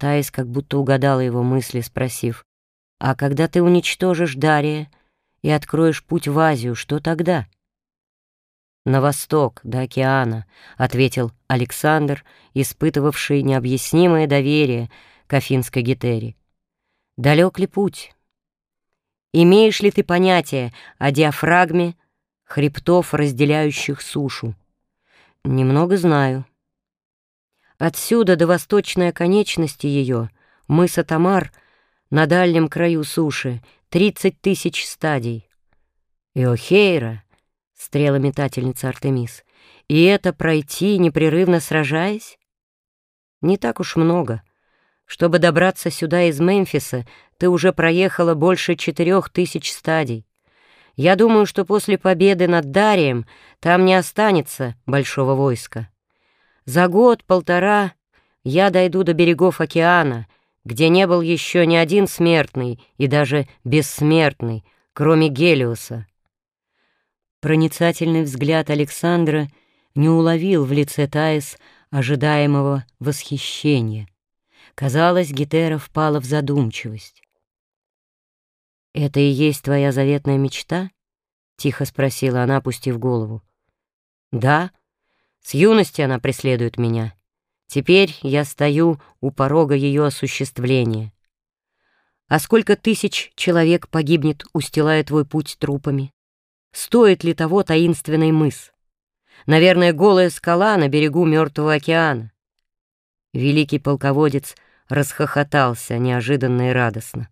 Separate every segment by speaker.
Speaker 1: Таис как будто угадала его мысли, спросив, «А когда ты уничтожишь Дария и откроешь путь в Азию, что тогда?» «На восток, до океана», — ответил Александр, испытывавший необъяснимое доверие к афинской гетере. «Далек ли путь? Имеешь ли ты понятие о диафрагме хребтов, разделяющих сушу?» «Немного знаю». Отсюда до восточной оконечности ее, мыса Тамар, на дальнем краю суши, тридцать тысяч стадий. Иохейра, стрелометательница Артемис, и это пройти, непрерывно сражаясь? Не так уж много. Чтобы добраться сюда из Мемфиса, ты уже проехала больше четырех тысяч стадий. Я думаю, что после победы над Дарием там не останется большого войска. За год-полтора я дойду до берегов океана, где не был еще ни один смертный и даже бессмертный, кроме Гелиоса. Проницательный взгляд Александра не уловил в лице Таис ожидаемого восхищения. Казалось, Гетера впала в задумчивость. «Это и есть твоя заветная мечта?» — тихо спросила она, опустив голову. «Да», с юности она преследует меня. Теперь я стою у порога ее осуществления. А сколько тысяч человек погибнет, устилая твой путь трупами? Стоит ли того таинственный мыс? Наверное, голая скала на берегу Мертвого океана. Великий полководец расхохотался неожиданно и радостно.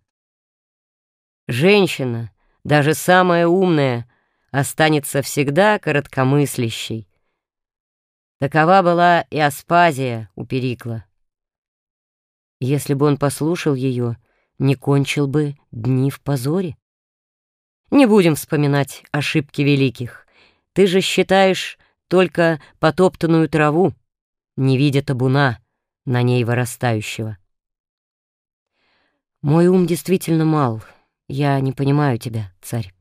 Speaker 1: Женщина, даже самая умная, останется всегда короткомыслящей, Такова была и Аспазия у Перикла. Если бы он послушал ее, не кончил бы дни в позоре. Не будем вспоминать ошибки великих. Ты же считаешь только потоптанную траву, не видя табуна, на ней вырастающего. Мой ум действительно мал. Я не понимаю тебя, царь.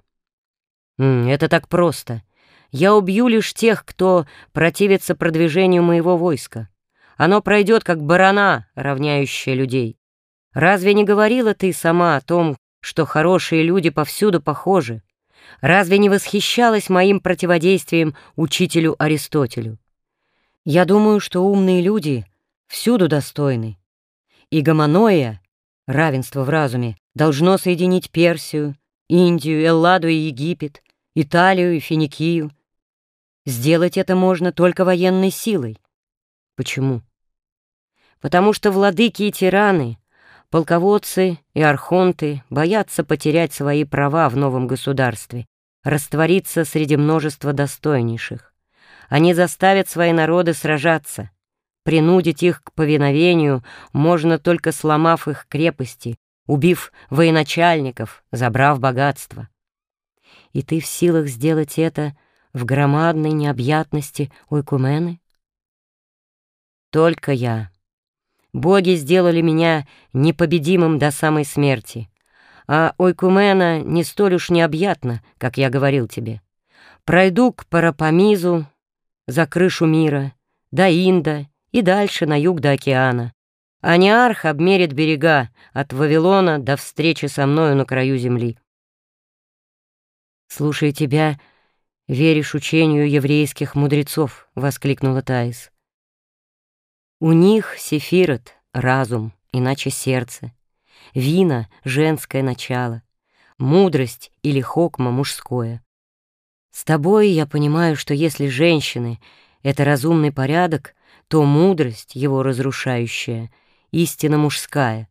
Speaker 1: Это так просто. Я убью лишь тех, кто противится продвижению моего войска. Оно пройдет, как барана, равняющая людей. Разве не говорила ты сама о том, что хорошие люди повсюду похожи? Разве не восхищалась моим противодействием учителю Аристотелю? Я думаю, что умные люди всюду достойны. И гомоноя, равенство в разуме, должно соединить Персию, Индию, Элладу и Египет, Италию и Финикию, Сделать это можно только военной силой. Почему? Потому что владыки и тираны, полководцы и архонты боятся потерять свои права в новом государстве, раствориться среди множества достойнейших. Они заставят свои народы сражаться. Принудить их к повиновению можно только сломав их крепости, убив военачальников, забрав богатство. И ты в силах сделать это — в громадной необъятности Ойкумены? Только я. Боги сделали меня непобедимым до самой смерти, а Ойкумена не столь уж необъятна, как я говорил тебе. Пройду к Парапамизу, за крышу мира, до Инда и дальше на юг до океана. А Неарх обмерит берега от Вавилона до встречи со мною на краю земли. Слушая тебя, веришь учению еврейских мудрецов», — воскликнула Таис. «У них сефирот — разум, иначе сердце, вина — женское начало, мудрость или хокма — мужское. С тобой я понимаю, что если женщины — это разумный порядок, то мудрость, его разрушающая, истинно мужская.